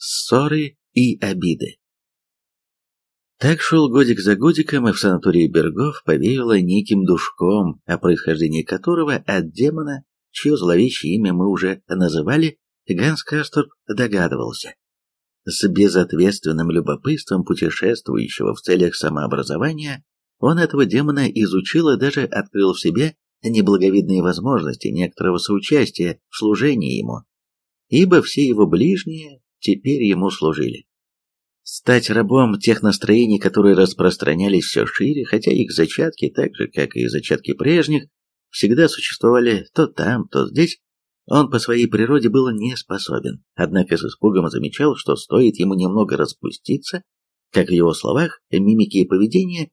ссоры и обиды. Так шел годик за годиком, и в санатории Бергов повеяло неким душком, о происхождении которого от демона, чье зловещее имя мы уже называли, Ганс Касторп догадывался. С безответственным любопытством путешествующего в целях самообразования он этого демона изучил и даже открыл в себе неблаговидные возможности некоторого соучастия в служении ему, ибо все его ближние теперь ему служили. Стать рабом тех настроений, которые распространялись все шире, хотя их зачатки, так же как и зачатки прежних, всегда существовали то там, то здесь, он по своей природе был не способен, однако с испугом замечал, что стоит ему немного распуститься, как в его словах, мимике и поведении,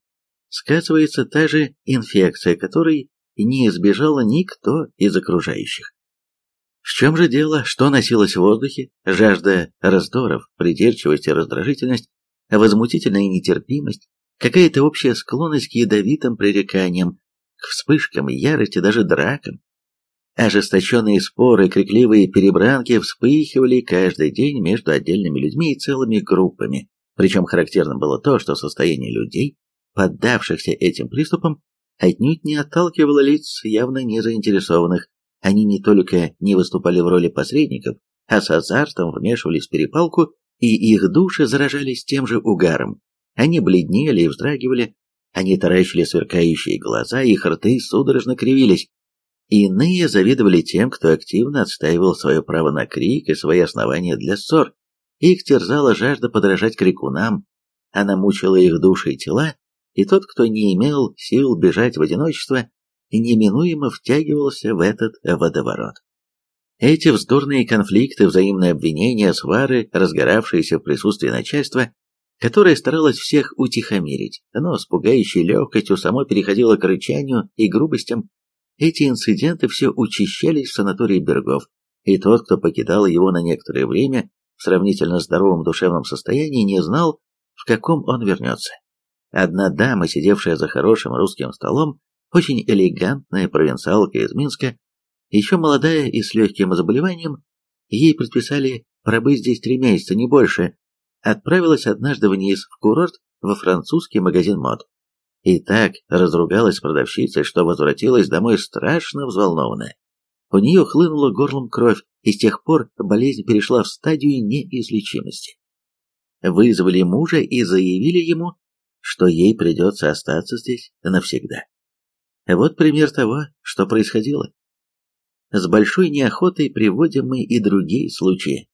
сказывается та же инфекция, которой не избежала никто из окружающих. В чем же дело, что носилось в воздухе? Жажда раздоров, придирчивость и раздражительность, возмутительная нетерпимость, какая-то общая склонность к ядовитым пререканиям, к вспышкам ярости, даже дракам. Ожесточенные споры, крикливые перебранки вспыхивали каждый день между отдельными людьми и целыми группами. Причем характерно было то, что состояние людей, поддавшихся этим приступам, отнюдь не отталкивало лиц явно не заинтересованных. Они не только не выступали в роли посредников, а с азартом вмешивались в перепалку, и их души заражались тем же угаром. Они бледнели и вздрагивали, они таращили сверкающие глаза, их рты судорожно кривились. Иные завидовали тем, кто активно отстаивал свое право на крик и свои основания для ссор. Их терзала жажда подражать крикунам, она мучила их души и тела, и тот, кто не имел сил бежать в одиночество, неминуемо втягивался в этот водоворот. Эти вздорные конфликты, взаимные обвинения, свары, разгоравшиеся в присутствии начальства, которое старалось всех утихомирить, но с пугающей легкостью само переходило к рычанию и грубостям, эти инциденты все учащались в санатории Бергов, и тот, кто покидал его на некоторое время в сравнительно здоровом душевном состоянии, не знал, в каком он вернется. Одна дама, сидевшая за хорошим русским столом, очень элегантная провинциалка из Минска, еще молодая и с легким заболеванием, ей предписали пробыть здесь три месяца, не больше, отправилась однажды вниз в курорт во французский магазин мод. И так разругалась с продавщицей, что возвратилась домой страшно взволнованная. У нее хлынула горлом кровь, и с тех пор болезнь перешла в стадию неизлечимости. Вызвали мужа и заявили ему, что ей придется остаться здесь навсегда. Вот пример того, что происходило. С большой неохотой приводим мы и другие случаи.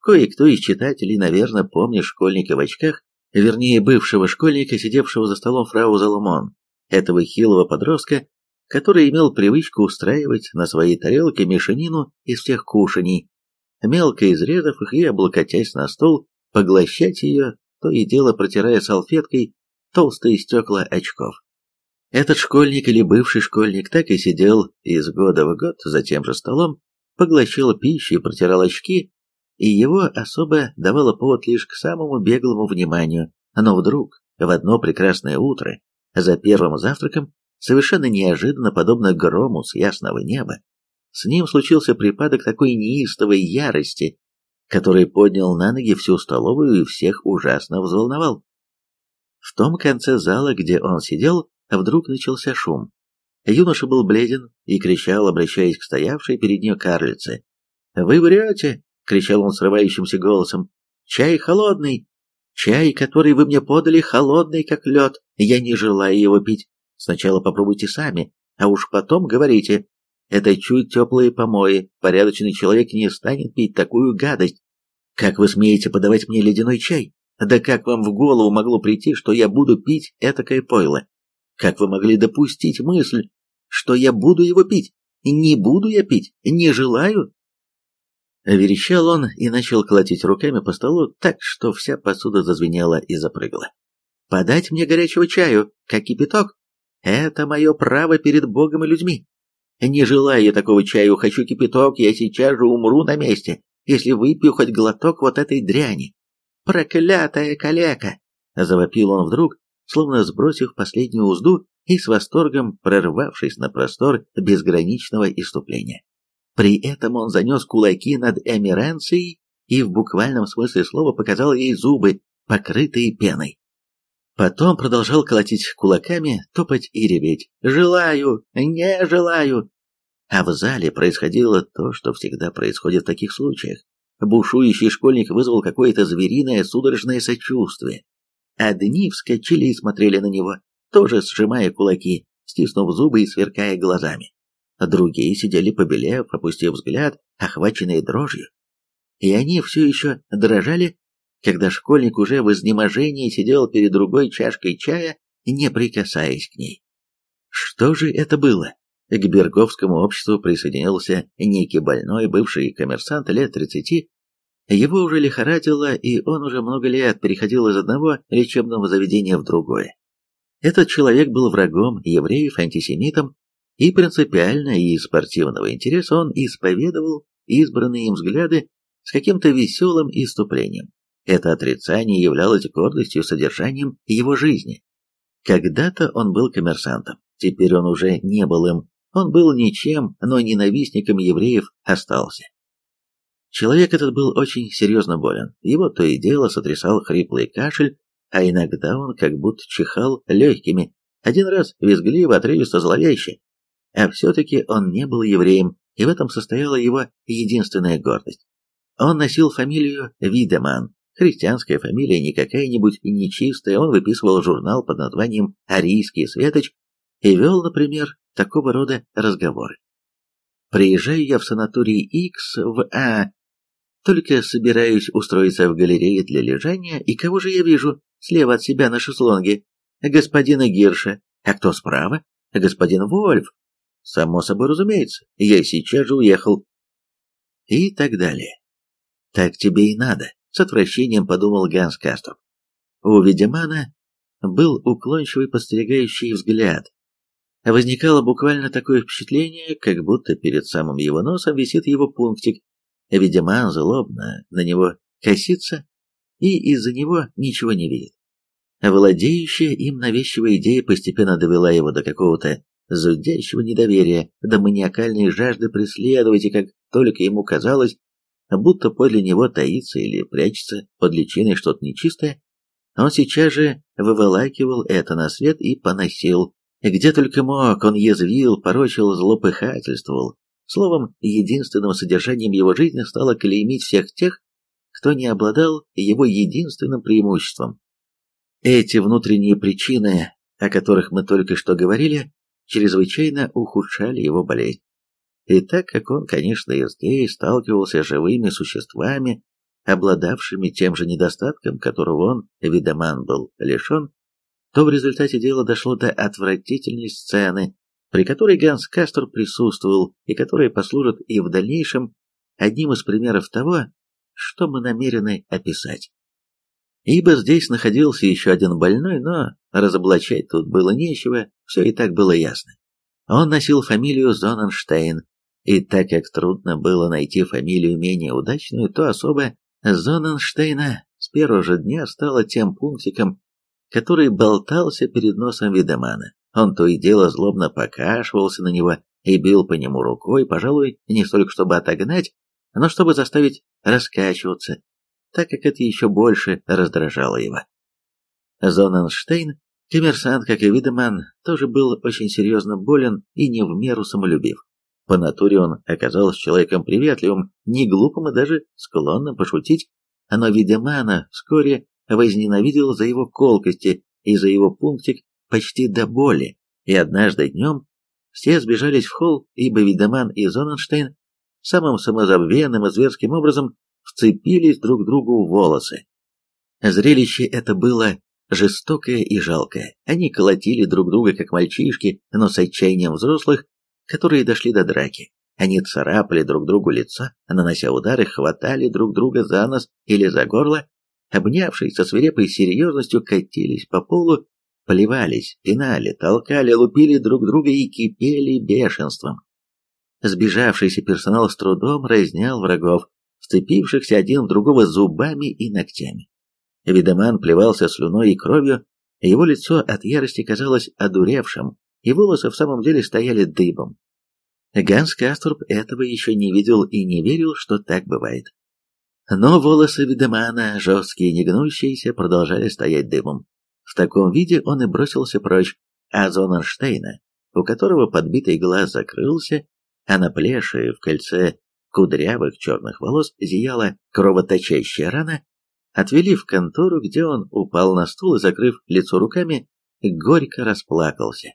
Кое-кто из читателей, наверное, помнит школьника в очках, вернее бывшего школьника, сидевшего за столом фрау Залумон, этого хилого подростка, который имел привычку устраивать на своей тарелке мешанину из всех кушаний, мелко изрезав их и облокотясь на стол, поглощать ее, то и дело протирая салфеткой толстые стекла очков. Этот школьник или бывший школьник так и сидел из года в год за тем же столом, поглощал пищу и протирал очки, и его особо давало повод лишь к самому беглому вниманию, но вдруг, в одно прекрасное утро, за первым завтраком, совершенно неожиданно, подобно грому с ясного неба, с ним случился припадок такой неистовой ярости, который поднял на ноги всю столовую и всех ужасно взволновал. В том конце зала, где он сидел, вдруг начался шум. Юноша был бледен и кричал, обращаясь к стоявшей перед ним карлице. «Вы врете!» — кричал он срывающимся голосом. «Чай холодный! Чай, который вы мне подали, холодный, как лед. Я не желаю его пить. Сначала попробуйте сами, а уж потом говорите. Это чуть теплые помои. Порядочный человек не станет пить такую гадость. Как вы смеете подавать мне ледяной чай? Да как вам в голову могло прийти, что я буду пить этакое пойло? Как вы могли допустить мысль, что я буду его пить? Не буду я пить, не желаю, Верещал он и начал колотить руками по столу так, что вся посуда зазвенела и запрыгала. «Подать мне горячего чаю, как кипяток? Это мое право перед Богом и людьми. Не желаю я такого чаю, хочу кипяток, я сейчас же умру на месте, если выпью хоть глоток вот этой дряни. Проклятая калека!» Завопил он вдруг, словно сбросив последнюю узду и с восторгом прорвавшись на простор безграничного иступления. При этом он занес кулаки над Эмиренцией и в буквальном смысле слова показал ей зубы, покрытые пеной. Потом продолжал колотить кулаками, топать и реветь. «Желаю! Не желаю!» А в зале происходило то, что всегда происходит в таких случаях. Бушующий школьник вызвал какое-то звериное судорожное сочувствие. Одни вскочили и смотрели на него, тоже сжимая кулаки, стиснув зубы и сверкая глазами. Другие сидели побелев, опустив взгляд, охваченные дрожью. И они все еще дрожали, когда школьник уже в изнеможении сидел перед другой чашкой чая, не прикасаясь к ней. Что же это было? К Берговскому обществу присоединился некий больной, бывший коммерсант лет тридцати. Его уже лихорадило, и он уже много лет переходил из одного лечебного заведения в другое. Этот человек был врагом евреев, антисемитом, и принципиально и из спортивного интереса он исповедовал избранные им взгляды с каким-то веселым иступлением. Это отрицание являлось гордостью содержанием его жизни. Когда-то он был коммерсантом, теперь он уже не был им, он был ничем, но ненавистником евреев остался. Человек этот был очень серьезно болен, его то и дело сотрясал хриплый кашель, а иногда он как будто чихал легкими, один раз визгливо, отрывисто, зловеще. А все-таки он не был евреем, и в этом состояла его единственная гордость. Он носил фамилию Видеман, христианская фамилия не какая-нибудь нечистая, он выписывал журнал под названием «Арийский светоч» и вел, например, такого рода разговоры. Приезжаю я в санаторий X в А, только собираюсь устроиться в галерее для лежания, и кого же я вижу слева от себя на шезлонге? Господина Гирша. А кто справа? Господин Вольф. Само собой разумеется, я сейчас же уехал. И так далее. Так тебе и надо, с отвращением подумал Ганс Кастов. У Ведемана был уклончивый подстерегающий взгляд, Возникало буквально такое впечатление, как будто перед самым его носом висит его пунктик. Видиман злобно на него косится и из-за него ничего не видит. Владеющая им навязчивая идея постепенно довела его до какого-то зудящего недоверия, до маниакальной жажды преследовать, и как только ему казалось, будто подле него таится или прячется под личиной что-то нечистое, он сейчас же выволакивал это на свет и поносил, где только мог, он язвил, порочил, злопыхательствовал. Словом, единственным содержанием его жизни стало клеймить всех тех, кто не обладал его единственным преимуществом. Эти внутренние причины, о которых мы только что говорили, чрезвычайно ухудшали его болезнь. И так как он, конечно, и здесь сталкивался с живыми существами, обладавшими тем же недостатком, которого он, видоман, был лишен, то в результате дело дошло до отвратительной сцены, при которой Ганс Кастер присутствовал и которая послужит и в дальнейшем одним из примеров того, что мы намерены описать. Ибо здесь находился еще один больной, но разоблачать тут было нечего, все и так было ясно. Он носил фамилию Зоненштейн, и так как трудно было найти фамилию менее удачную, то особо Зоненштейна с первого же дня стала тем пунктиком, который болтался перед носом видомана. Он то и дело злобно покашивался на него и бил по нему рукой, пожалуй, не столько чтобы отогнать, но чтобы заставить раскачиваться, так как это еще больше раздражало его. Зоненштейн, коммерсант, как и Видеман, тоже был очень серьезно болен и не в меру самолюбив. По натуре он оказался человеком приветливым, не глупым и даже склонным пошутить, но Видемана вскоре возненавидел за его колкости и за его пунктик почти до боли, и однажды днем все сбежались в холл, ибо Видеман и Зоненштейн самым самозабвенным и зверским образом вцепились друг другу в волосы. Зрелище это было жестокое и жалкое. Они колотили друг друга, как мальчишки, но с отчаянием взрослых, которые дошли до драки. Они царапали друг другу лицо, нанося удары, хватали друг друга за нос или за горло, обнявшись со свирепой серьезностью, катились по полу, плевались, пинали, толкали, лупили друг друга и кипели бешенством. Сбежавшийся персонал с трудом разнял врагов, вцепившихся один в другого зубами и ногтями. Видоман плевался слюной и кровью, его лицо от ярости казалось одуревшим, и волосы в самом деле стояли дыбом. Ганс Касторб этого еще не видел и не верил, что так бывает. Но волосы Видемана, жесткие и негнущиеся, продолжали стоять дымом. В таком виде он и бросился прочь, а Зоненштейна, у которого подбитый глаз закрылся, а на плеше в кольце кудрявых черных волос зияла кровоточащая рана, отвели в контору, где он упал на стул и, закрыв лицо руками, горько расплакался.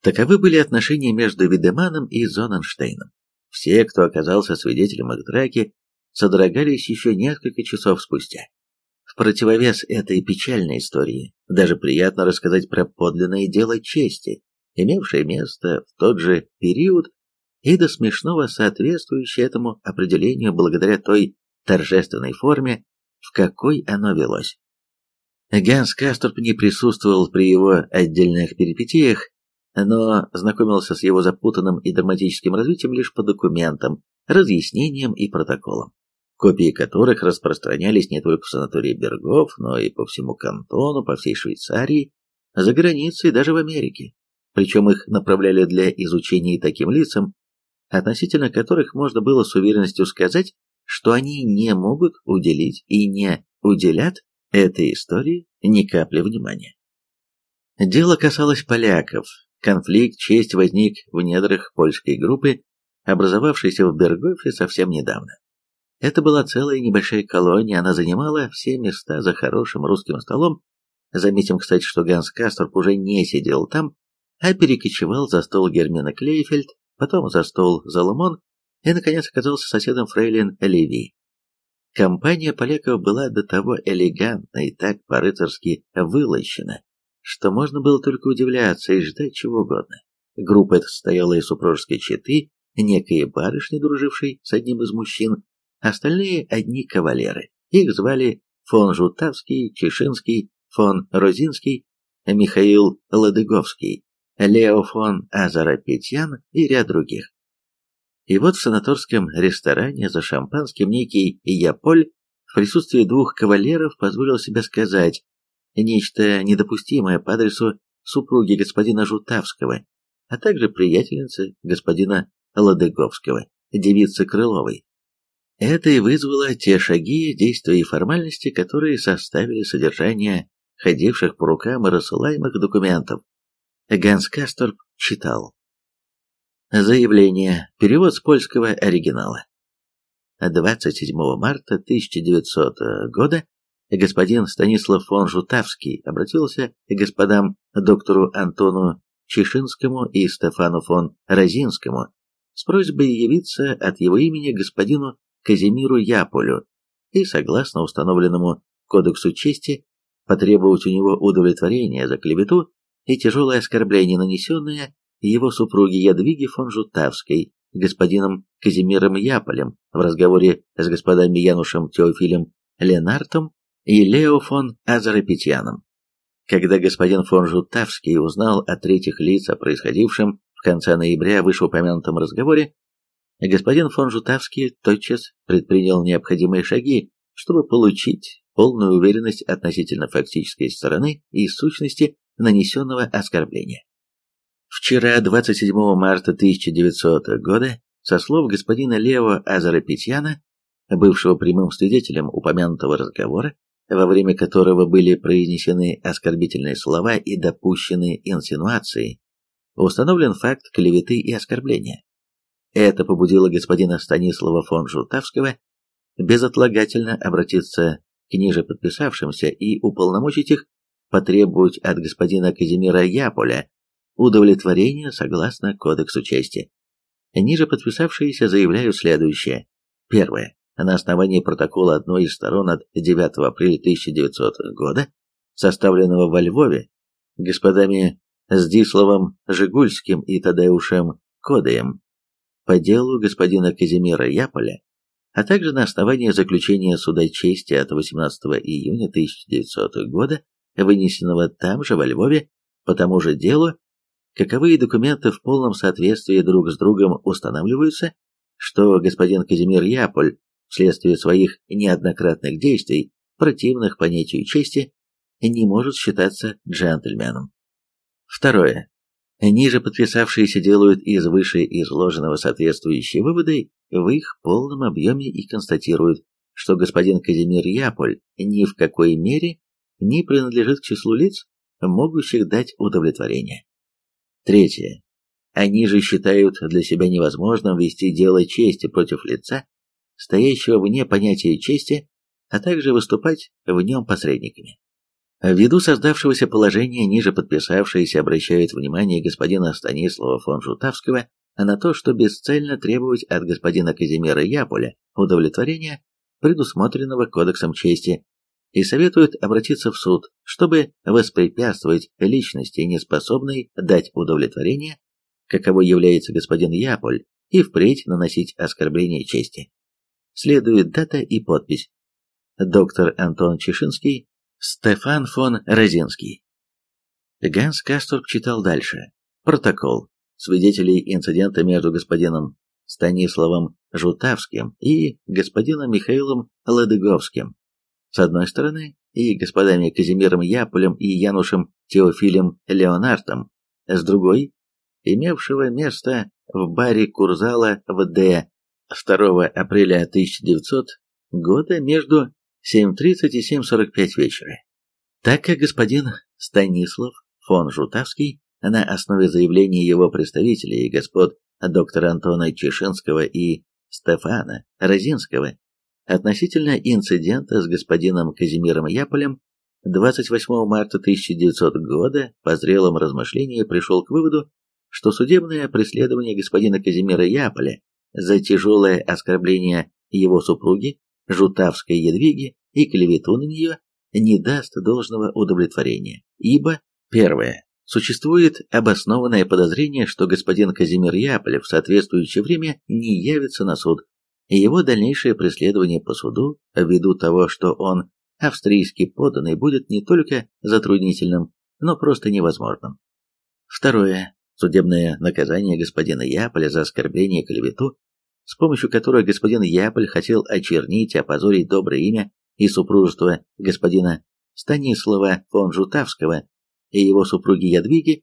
Таковы были отношения между Видеманом и Зоненштейном. Все, кто оказался свидетелем их драки, содрогались еще несколько часов спустя. В противовес этой печальной истории даже приятно рассказать про подлинное дело чести, имевшее место в тот же период и до смешного соответствующее этому определению благодаря той торжественной форме, в какой оно велось. Ганс Касторп не присутствовал при его отдельных перипетиях, но знакомился с его запутанным и драматическим развитием лишь по документам, разъяснениям и протоколам, копии которых распространялись не только в санатории Бергов, но и по всему кантону, по всей Швейцарии, за границей даже в Америке. Причем их направляли для изучения таким лицам, относительно которых можно было с уверенностью сказать, что они не могут уделить и не уделят этой истории ни капли внимания. Дело касалось поляков. Конфликт честь возник в недрах польской группы, образовавшейся в Бергофе совсем недавно. Это была целая небольшая колония, она занимала все места за хорошим русским столом. Заметим, кстати, что Ганс Касторп уже не сидел там, а перекочевал за стол Гермина Клейфельд, потом за стол Заломон и, наконец, оказался соседом фрейлин Леви. Компания поляков была до того элегантна и так по-рыцарски вылощена, что можно было только удивляться и ждать чего угодно. Группа эта состояла из супружеской четы, некой барышни, дружившей с одним из мужчин, остальные одни кавалеры. Их звали фон Жутавский, Чешинский, фон Розинский, Михаил Ладыговский, Лео фон Азарапетьян и ряд других. И вот в санаторском ресторане за шампанским некий Яполь в присутствии двух кавалеров позволил себе сказать нечто недопустимое по адресу супруги господина Жутавского, а также приятельницы господина Ладыговского, девицы Крыловой. Это и вызвало те шаги, действия и формальности, которые составили содержание ходивших по рукам и рассылаемых документов. Ганс Касторп читал. Заявление. Перевод с польского оригинала. 27 марта 1900 года господин Станислав фон Жутавский обратился к господам доктору Антону Чешинскому и Стефану фон Розинскому с просьбой явиться от его имени господину Казимиру Яполю и, согласно установленному Кодексу чести, потребовать у него удовлетворения за клевету и тяжелое оскорбление, нанесенное его супруге Ядвиге фон Жутавской, господином Казимиром Яполем в разговоре с господами Янушем Теофилем Ленартом и Лео фон Азарапетьяном. Когда господин фон Жутавский узнал от третьих лиц о происходившем в конце ноября вышеупомянутом разговоре, господин фон Жутавский тотчас предпринял необходимые шаги, чтобы получить полную уверенность относительно фактической стороны и сущности нанесенного оскорбления. Вчера, 27 марта 1900 года, со слов господина Лео Азарапетьяна, бывшего прямым свидетелем упомянутого разговора, во время которого были произнесены оскорбительные слова и допущены инсинуации, установлен факт клеветы и оскорбления. Это побудило господина Станислава фон Жутавского безотлагательно обратиться к ниже подписавшимся и уполномочить их потребовать от господина Казимира Яполя удовлетворения согласно Кодексу чести. Ниже подписавшиеся заявляют следующее. Первое. На основании протокола одной из сторон от 9 апреля 1900 года, составленного во Львове, господами Здиславом Жигульским и Тадеушем Кодеем, по делу господина Казимира Яполя, а также на основании заключения суда чести от 18 июня 1900 года, вынесенного там же во Львове по тому же делу, каковые документы в полном соответствии друг с другом устанавливаются, что господин Казимир Яполь вследствие своих неоднократных действий, противных понятию чести, не может считаться джентльменом. Второе. Ниже подписавшиеся делают из вышеизложенного соответствующие выводы в их полном объеме и констатируют, что господин Казимир Яполь ни в какой мере не принадлежит к числу лиц, могущих дать удовлетворение. Третье. Они же считают для себя невозможным вести дело чести против лица, стоящего вне понятия чести, а также выступать в нем посредниками. Ввиду создавшегося положения, ниже подписавшиеся обращают внимание господина Станислава фон Жутавского на то, что бесцельно требовать от господина Казимира Яполя удовлетворения, предусмотренного Кодексом чести, и советуют обратиться в суд, чтобы воспрепятствовать личности, неспособной дать удовлетворение, каково является господин Яполь, и впредь наносить оскорбление чести. Следует дата и подпись доктор Антон Чешинский, Стефан фон Розинский. Ганс Касторп читал дальше. Протокол. Свидетелей инцидента между господином Станиславом Жутавским и господином Михаилом Ладыговским. С одной стороны, и господами Казимиром Яполем и Янушем Теофилем Леонартом, с другой, имевшего место в баре Курзала в Д 2 апреля 1900 года между 7.30 и 7.45 вечера. Так как господин Станислав фон Жутавский на основе заявлений его представителей, господ доктора Антона Чешинского и Стефана Розинского, относительно инцидента с господином Казимиром Яполем 28 марта 1900 года по зрелом размышлении пришел к выводу, что судебное преследование господина Казимира Яполя за тяжелое оскорбление его супруги Жутавской Едвиги и клевету на нее не даст должного удовлетворения, ибо, первое, существует обоснованное подозрение, что господин Казимир Яполев в соответствующее время не явится на суд, и его дальнейшее преследование по суду, ввиду того, что он австрийский подданный, будет не только затруднительным, но просто невозможным. Второе. Судебное наказание господина Яполя за оскорбление и клевету с помощью которой господин Яполь хотел очернить и опозорить доброе имя и супружество господина Станислава фон Жутавского и его супруги Ядвиги,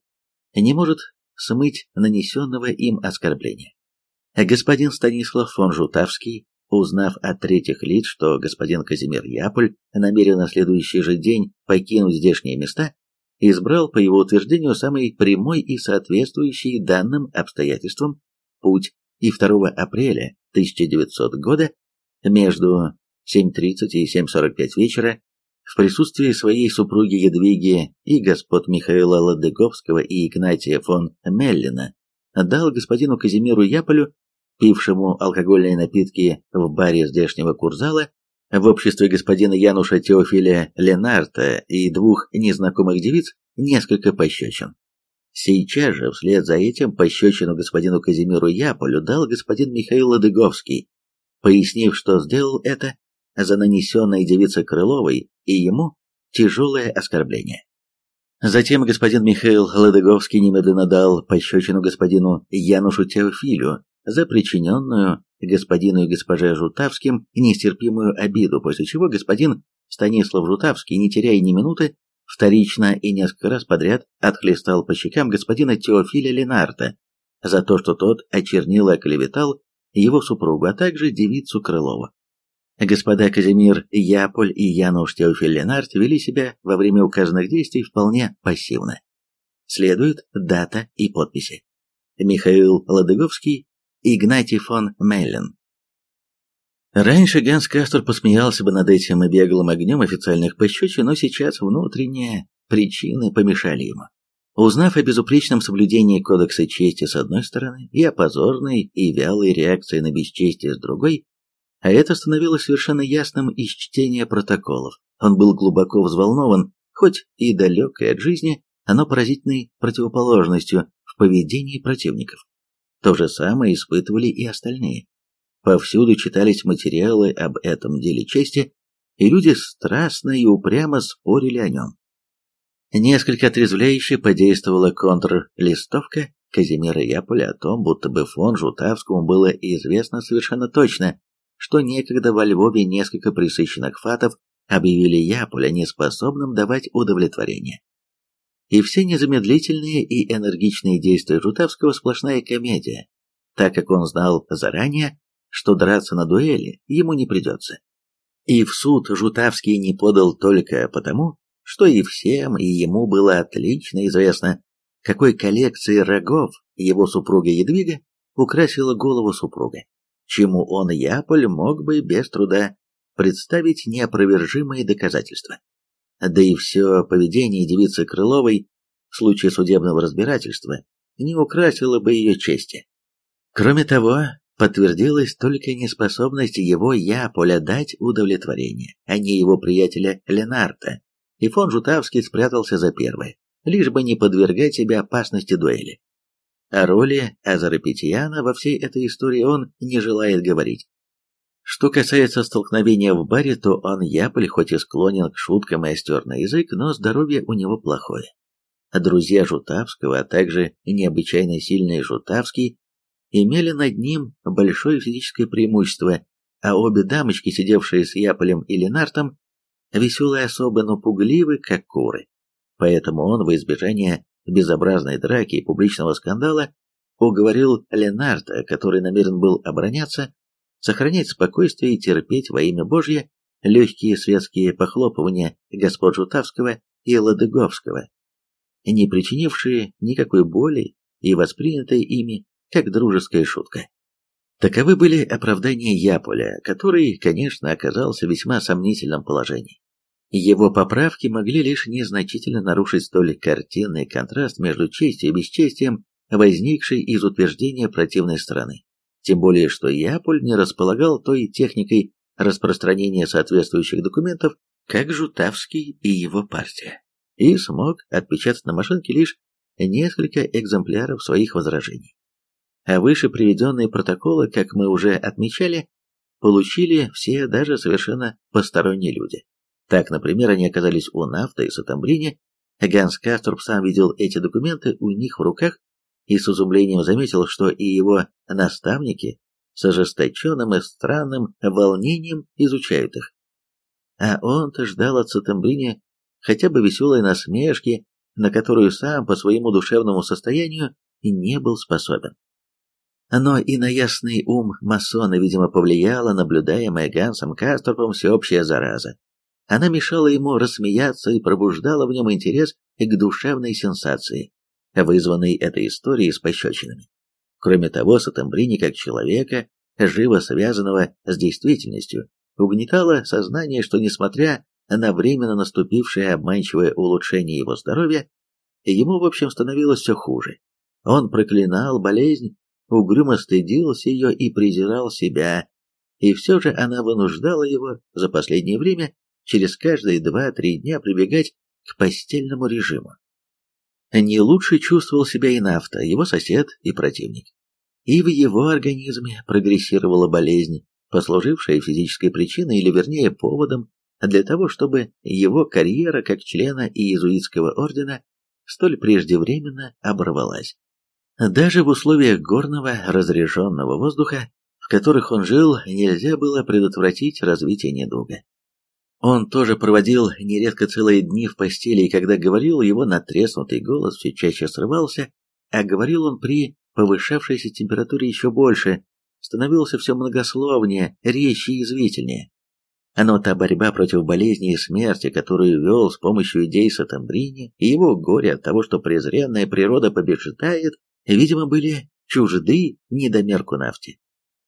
не может смыть нанесенного им оскорбления. Господин Станислав фон Жутавский, узнав от третьих лиц, что господин Казимир Яполь намерен на следующий же день покинуть здешние места, избрал, по его утверждению, самый прямой и соответствующий данным обстоятельствам путь и 2 апреля 1900 года между 7.30 и 7.45 вечера в присутствии своей супруги Едвиги и господ Михаила Ладыговского и Игнатия фон Меллина дал господину Казимиру Яполю, пившему алкогольные напитки в баре здешнего Курзала, в обществе господина Януша Теофиля Ленарта и двух незнакомых девиц, несколько пощечин. Сейчас же, вслед за этим, пощечину господину Казимиру Яполю дал господин Михаил Ладыговский, пояснив, что сделал это за нанесенное девице Крыловой и ему тяжелое оскорбление. Затем господин Михаил Ладыговский немедленно дал пощечину господину Янушу Теофилю за причиненную господину и госпоже Жутавским нестерпимую обиду, после чего господин Станислав Жутавский, не теряя ни минуты, вторично и несколько раз подряд отхлестал по щекам господина Теофиля Ленарта за то, что тот очернил и оклеветал его супругу, а также девицу Крылову. Господа Казимир Яполь и Януш Теофиль Ленарт вели себя во время указанных действий вполне пассивно. Следует дата и подписи. Михаил Ладыговский, Игнатий фон Меллен. Раньше Ганс Кастер посмеялся бы над этим и беглым огнем официальных пощечин, но сейчас внутренние причины помешали ему. Узнав о безупречном соблюдении Кодекса чести с одной стороны и о позорной и вялой реакции на бесчестие с другой, а это становилось совершенно ясным из чтения протоколов, он был глубоко взволнован, хоть и далекой от жизни, но поразительной противоположностью в поведении противников. То же самое испытывали и остальные. Повсюду читались материалы об этом деле чести, и люди страстно и упрямо спорили о нем. Несколько отрезвляюще подействовала контр-листовка Казимира Яполя о том, будто бы фон Жутавскому было известно совершенно точно, что некогда во Львове несколько присыщенных фатов объявили Яполя неспособным давать удовлетворение. И все незамедлительные и энергичные действия Жутавского сплошная комедия, так как он знал заранее, что драться на дуэли ему не придется. И в суд Жутавский не подал только потому, что и всем, и ему было отлично известно, какой коллекцией рогов его супруга Едвига украсила голову супруга, чему он, Яполь, мог бы без труда представить неопровержимые доказательства. Да и все поведение девицы Крыловой в случае судебного разбирательства не украсило бы ее чести. Кроме того, подтвердилась только неспособность его Яполя дать удовлетворение, а не его приятеля Ленарта, и фон Жутавский спрятался за первое, лишь бы не подвергать себя опасности дуэли. О роли Азарапетьяна во всей этой истории он не желает говорить. Что касается столкновения в баре, то он Яполь хоть и склонен к шуткам и остер на язык, но здоровье у него плохое. Друзья Жутавского, а также необычайно сильный Жутавский имели над ним большое физическое преимущество, а обе дамочки, сидевшие с Яполем и Ленартом, веселые особы, но пугливы, как куры. Поэтому он, во избежание безобразной драки и публичного скандала, уговорил Ленарта, который намерен был обороняться, сохранять спокойствие и терпеть во имя Божье легкие светские похлопывания господ Жутавского и Ладыговского, не причинившие никакой боли и воспринятые ими как дружеская шутка. Таковы были оправдания Яполя, который, конечно, оказался в весьма сомнительном положении. Его поправки могли лишь незначительно нарушить столь картинный контраст между честью и бесчестием, возникший из утверждения противной стороны. Тем более, что Яполь не располагал той техникой распространения соответствующих документов, как Жутавский и его партия, и смог отпечатать на машинке лишь несколько экземпляров своих возражений а выше приведенные протоколы, как мы уже отмечали, получили все даже совершенно посторонние люди. Так, например, они оказались у Нафта и Сатамбрине, Ганс Касторб сам видел эти документы у них в руках и с изумлением заметил, что и его наставники с ожесточенным и странным волнением изучают их. А он-то ждал от Сатамбрине хотя бы веселой насмешки, на которую сам по своему душевному состоянию не был способен. Но и на ясный ум масона, видимо, повлияла наблюдаемая Гансом Касторпом всеобщая зараза. Она мешала ему рассмеяться и пробуждала в нем интерес к душевной сенсации, вызванной этой историей с пощечинами. Кроме того, Сатамбрини, как человека, живо связанного с действительностью, угнетало сознание, что, несмотря на временно наступившее обманчивое улучшение его здоровья, ему, в общем, становилось все хуже. Он проклинал болезнь угрюмо стыдился ее и презирал себя, и все же она вынуждала его за последнее время через каждые два-три дня прибегать к постельному режиму. Не лучше чувствовал себя и Нафта, его сосед и противник. И в его организме прогрессировала болезнь, послужившая физической причиной или вернее поводом для того, чтобы его карьера как члена иезуитского ордена столь преждевременно оборвалась. Даже в условиях горного разреженного воздуха, в которых он жил, нельзя было предотвратить развитие недуга. Он тоже проводил нередко целые дни в постели, и когда говорил, его натреснутый голос все чаще срывался, а говорил он при повышавшейся температуре еще больше, становился все многословнее, резче и язвительнее. Но та борьба против болезни и смерти, которую вел с помощью идей Сатамбрини, и его горе от того, что презренная природа побеждает, видимо, были чужды недомерку нафте.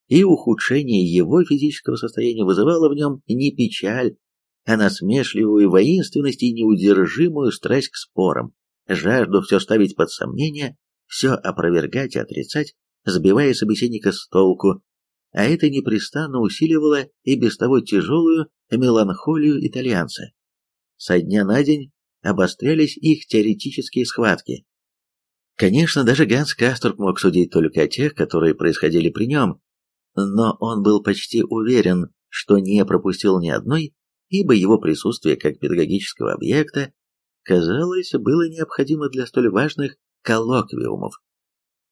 И ухудшение его физического состояния вызывало в нем не печаль, а насмешливую воинственность и неудержимую страсть к спорам, жажду все ставить под сомнение, все опровергать и отрицать, сбивая собеседника с толку, а это непрестанно усиливало и без того тяжелую меланхолию итальянца. Со дня на день обострялись их теоретические схватки, Конечно, даже Ганс Касторп мог судить только о тех, которые происходили при нем, но он был почти уверен, что не пропустил ни одной, ибо его присутствие как педагогического объекта, казалось, было необходимо для столь важных коллоквиумов.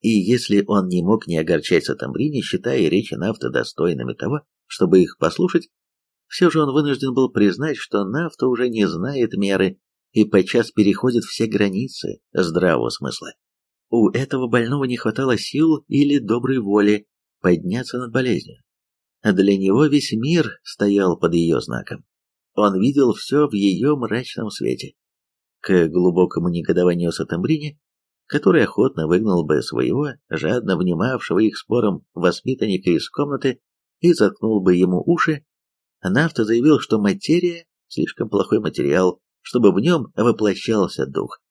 И если он не мог не огорчать Сатамбрини, считая речи Нафта достойными того, чтобы их послушать, все же он вынужден был признать, что Нафта уже не знает меры и подчас переходит все границы здравого смысла. У этого больного не хватало сил или доброй воли подняться над болезнью. Для него весь мир стоял под ее знаком. Он видел все в ее мрачном свете. К глубокому негодованию Сатамбрини, который охотно выгнал бы своего, жадно внимавшего их спором воспитанника из комнаты и заткнул бы ему уши, Нафта заявил, что материя – слишком плохой материал, чтобы в нем воплощался дух.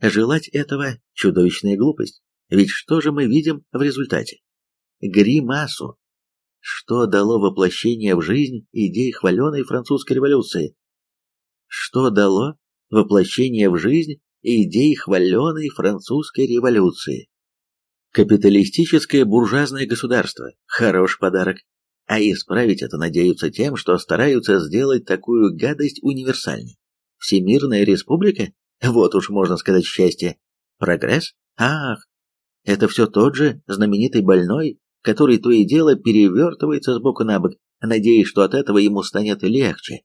Желать этого – чудовищная глупость, ведь что же мы видим в результате? Гримасу. Что дало воплощение в жизнь идей хваленой французской революции? Что дало воплощение в жизнь идей хваленой французской революции? Капиталистическое буржуазное государство – хороший подарок, а исправить это надеются тем, что стараются сделать такую гадость универсальной. Всемирная республика? Вот уж можно сказать счастье. Прогресс? Ах, это все тот же знаменитый больной, который то и дело перевертывается с боку на бок, надеясь, что от этого ему станет легче.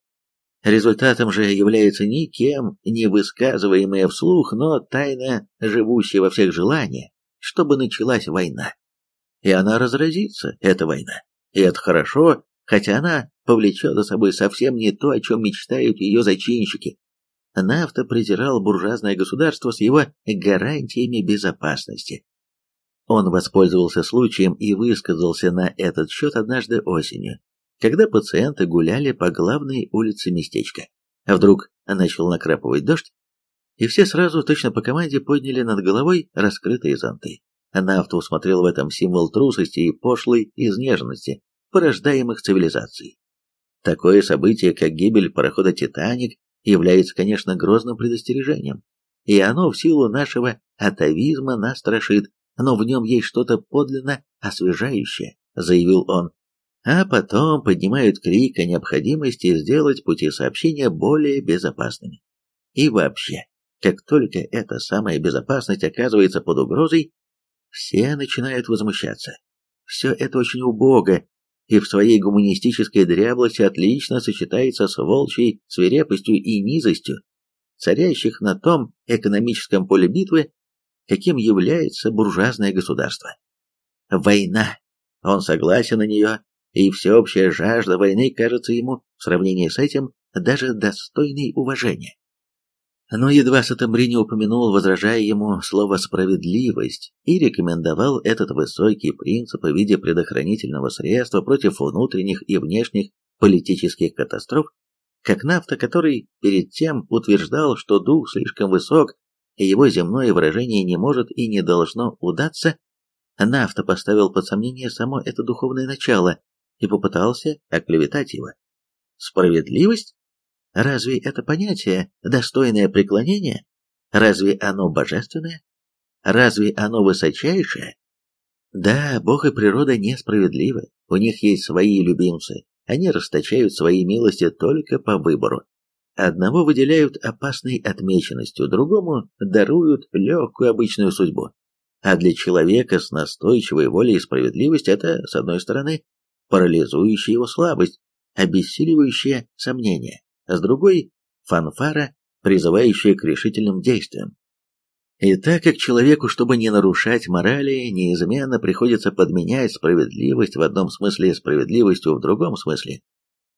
Результатом же является никем не высказываемое вслух, но тайно живущее во всех желание, чтобы началась война. И она разразится, эта война. И это хорошо, хотя она повлечет за собой совсем не то, о чем мечтают ее зачинщики. Нафта презирал буржуазное государство с его гарантиями безопасности. Он воспользовался случаем и высказался на этот счет однажды осенью, когда пациенты гуляли по главной улице местечка. А вдруг начал накрапывать дождь, и все сразу, точно по команде, подняли над головой раскрытые зонты. Нафта усмотрел в этом символ трусости и пошлой изнеженности, порождаемых цивилизацией. Такое событие, как гибель парохода «Титаник», является, конечно, грозным предостережением, и оно в силу нашего атовизма нас страшит, но в нем есть что-то подлинно освежающее, заявил он. А потом поднимают крик о необходимости сделать пути сообщения более безопасными. И вообще, как только эта самая безопасность оказывается под угрозой, все начинают возмущаться. Все это очень убого, и в своей гуманистической дряблости отлично сочетается с волчьей свирепостью и низостью, царящих на том экономическом поле битвы, каким является буржуазное государство. Война. Он согласен на нее, и всеобщая жажда войны кажется ему, в сравнении с этим, даже достойной уважения. Но едва Сатамбрини упомянул, возражая ему, слово «справедливость» и рекомендовал этот высокий принцип в виде предохранительного средства против внутренних и внешних политических катастроф, как нафта, который перед тем утверждал, что дух слишком высок, и его земное выражение не может и не должно удаться, нафта поставил под сомнение само это духовное начало и попытался оклеветать его. Справедливость? Разве это понятие достойное преклонения? Разве оно божественное? Разве оно высочайшее? Да, Бог и природа несправедливы, у них есть свои любимцы, они расточают свои милости только по выбору. Одного выделяют опасной отмеченностью, другому даруют легкую обычную судьбу. А для человека с настойчивой волей и справедливостью это, с одной стороны, парализующая его слабость, обессиливающая сомнения а с другой – фанфара, призывающая к решительным действиям. И так как человеку, чтобы не нарушать морали, неизменно приходится подменять справедливость в одном смысле справедливостью в другом смысле,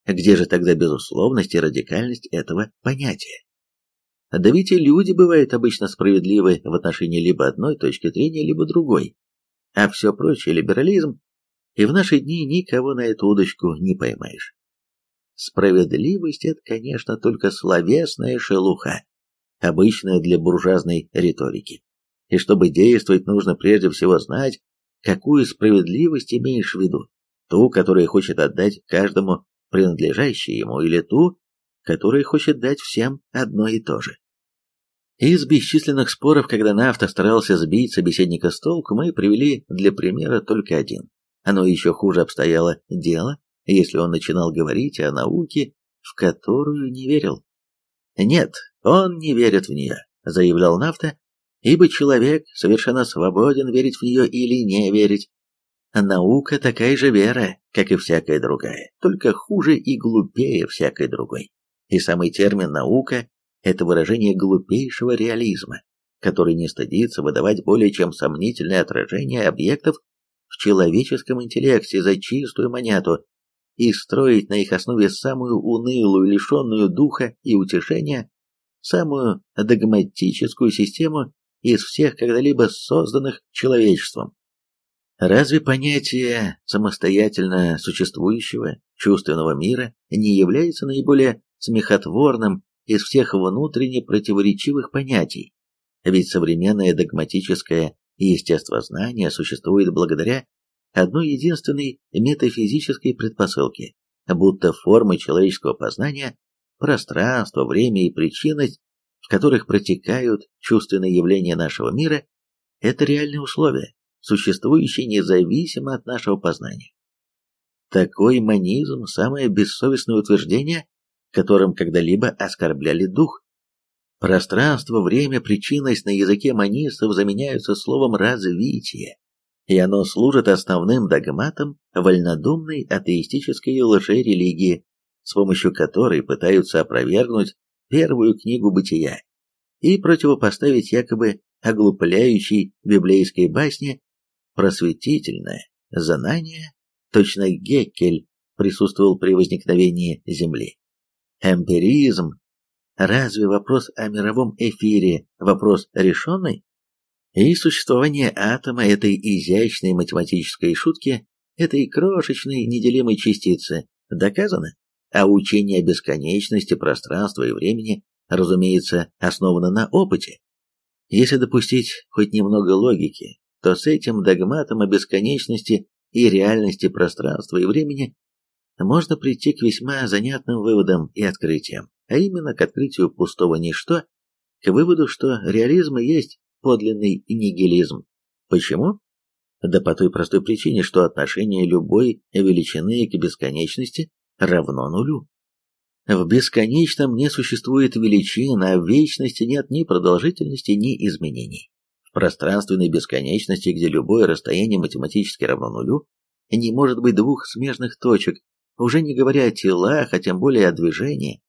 где же тогда безусловность и радикальность этого понятия? Да ведь и люди бывают обычно справедливы в отношении либо одной точки зрения, либо другой. А все прочее либерализм, и в наши дни никого на эту удочку не поймаешь. Справедливость – это, конечно, только словесная шелуха, обычная для буржуазной риторики. И чтобы действовать, нужно прежде всего знать, какую справедливость имеешь в виду. Ту, которая хочет отдать каждому принадлежащее ему, или ту, которая хочет дать всем одно и то же. Из бесчисленных споров, когда Нафта старался сбить собеседника с толку, мы привели для примера только один. Оно еще хуже обстояло дело, если он начинал говорить о науке, в которую не верил. Нет, он не верит в нее, заявлял Нафта, ибо человек совершенно свободен верить в нее или не верить. Наука такая же вера, как и всякая другая, только хуже и глупее всякой другой. И самый термин «наука» — это выражение глупейшего реализма, который не стыдится выдавать более чем сомнительное отражение объектов в человеческом интеллекте за чистую монету и строить на их основе самую унылую, лишенную духа и утешения, самую догматическую систему из всех когда-либо созданных человечеством. Разве понятие самостоятельно существующего чувственного мира не является наиболее смехотворным из всех внутренне противоречивых понятий? Ведь современное догматическое естествознание существует благодаря одной единственной метафизической предпосылке, будто формы человеческого познания, пространство, время и причинность, в которых протекают чувственные явления нашего мира, это реальные условия, существующие независимо от нашего познания. Такой манизм – самое бессовестное утверждение, которым когда-либо оскорбляли дух. Пространство, время, причинность на языке манистов заменяются словом «развитие», и оно служит основным догматом вольнодумной атеистической лжерелигии, с помощью которой пытаются опровергнуть первую книгу бытия и противопоставить якобы оглупляющей библейской басне просветительное знание, точно Геккель присутствовал при возникновении Земли. Эмпиризм Разве вопрос о мировом эфире вопрос решенный? И существование атома этой изящной математической шутки, этой крошечной неделимой частицы, доказано? А учение о бесконечности пространства и времени, разумеется, основано на опыте. Если допустить хоть немного логики, то с этим догматом о бесконечности и реальности пространства и времени можно прийти к весьма занятным выводам и открытиям а именно к открытию пустого ничто, к выводу, что реализм есть подлинный нигилизм. Почему? Да по той простой причине, что отношение любой величины к бесконечности равно нулю. В бесконечном не существует величин, а в вечности нет ни продолжительности, ни изменений. В пространственной бесконечности, где любое расстояние математически равно нулю, не может быть двух смежных точек, уже не говоря о телах, а тем более о движении,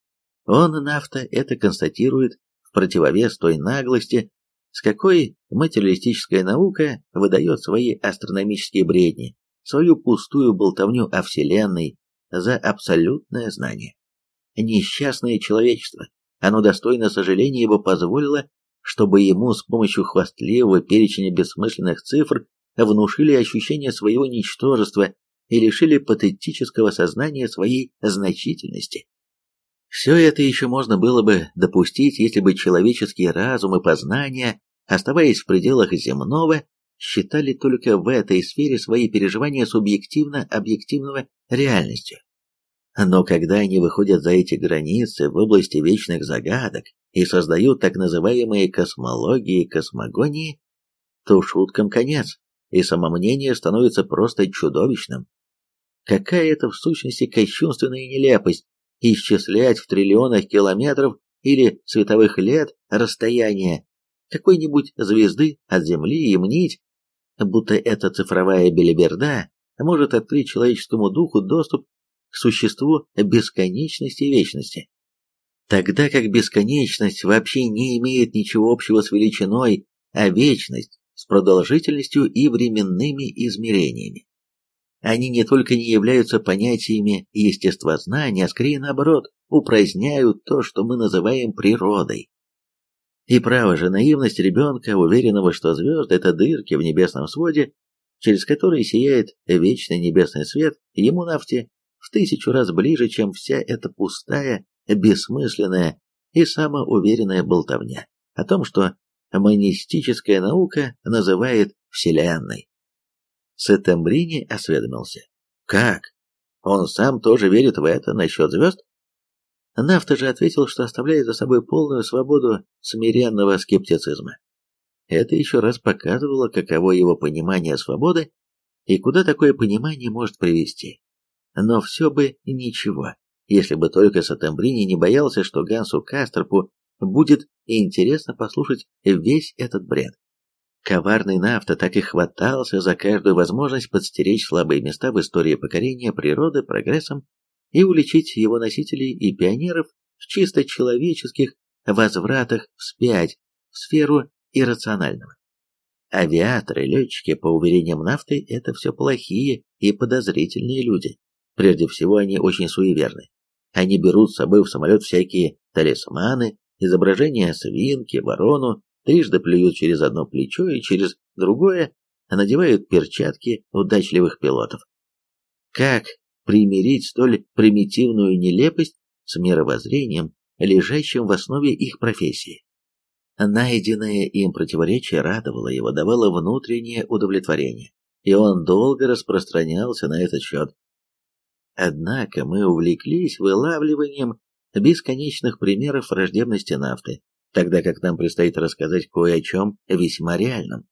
он, нафта, это констатирует в противовес той наглости, с какой материалистическая наука выдает свои астрономические бредни, свою пустую болтовню о Вселенной за абсолютное знание. Несчастное человечество, оно достойно сожаления, ибо позволило, чтобы ему с помощью хвастливого перечня бессмысленных цифр внушили ощущение своего ничтожества и лишили патетического сознания своей значительности. Все это еще можно было бы допустить, если бы человеческий разум и познание, оставаясь в пределах земного, считали только в этой сфере свои переживания субъективно-объективного реальностью. Но когда они выходят за эти границы в области вечных загадок и создают так называемые космологии и космогонии, то шуткам конец, и самомнение становится просто чудовищным. Какая это в сущности кощунственная нелепость исчислять в триллионах километров или световых лет расстояние какой-нибудь звезды от Земли и мнить, будто эта цифровая белиберда может открыть человеческому духу доступ к существу бесконечности и вечности. Тогда как бесконечность вообще не имеет ничего общего с величиной, а вечность с продолжительностью и временными измерениями. Они не только не являются понятиями естествознания, а скорее наоборот, упраздняют то, что мы называем природой. И право же, наивность ребенка, уверенного, что звезды – это дырки в небесном своде, через которые сияет вечный небесный свет, ему нафте в тысячу раз ближе, чем вся эта пустая, бессмысленная и самоуверенная болтовня о том, что монистическая наука называет Вселенной. Сетембрини осведомился. «Как? Он сам тоже верит в это насчет звезд?» Нафта же ответил, что оставляет за собой полную свободу смиренного скептицизма. Это еще раз показывало, каково его понимание свободы и куда такое понимание может привести. Но все бы ничего, если бы только Сатамбрини не боялся, что Гансу Кастерпу будет интересно послушать весь этот бред. Коварный нафта так и хватался за каждую возможность подстеречь слабые места в истории покорения природы прогрессом и уличить его носителей и пионеров в чисто человеческих возвратах вспять в сферу иррационального. Авиаторы, летчики, по уверениям нафты, это все плохие и подозрительные люди. Прежде всего, они очень суеверны. Они берут с собой в самолет всякие талисманы, изображения свинки, ворону, трижды плюют через одно плечо и через другое, а надевают перчатки удачливых пилотов. Как примирить столь примитивную нелепость с мировоззрением, лежащим в основе их профессии? Найденное им противоречие радовало его, давало внутреннее удовлетворение, и он долго распространялся на этот счет. Однако мы увлеклись вылавливанием бесконечных примеров враждебности нафты, тогда как нам предстоит рассказать кое о чем весьма реальном.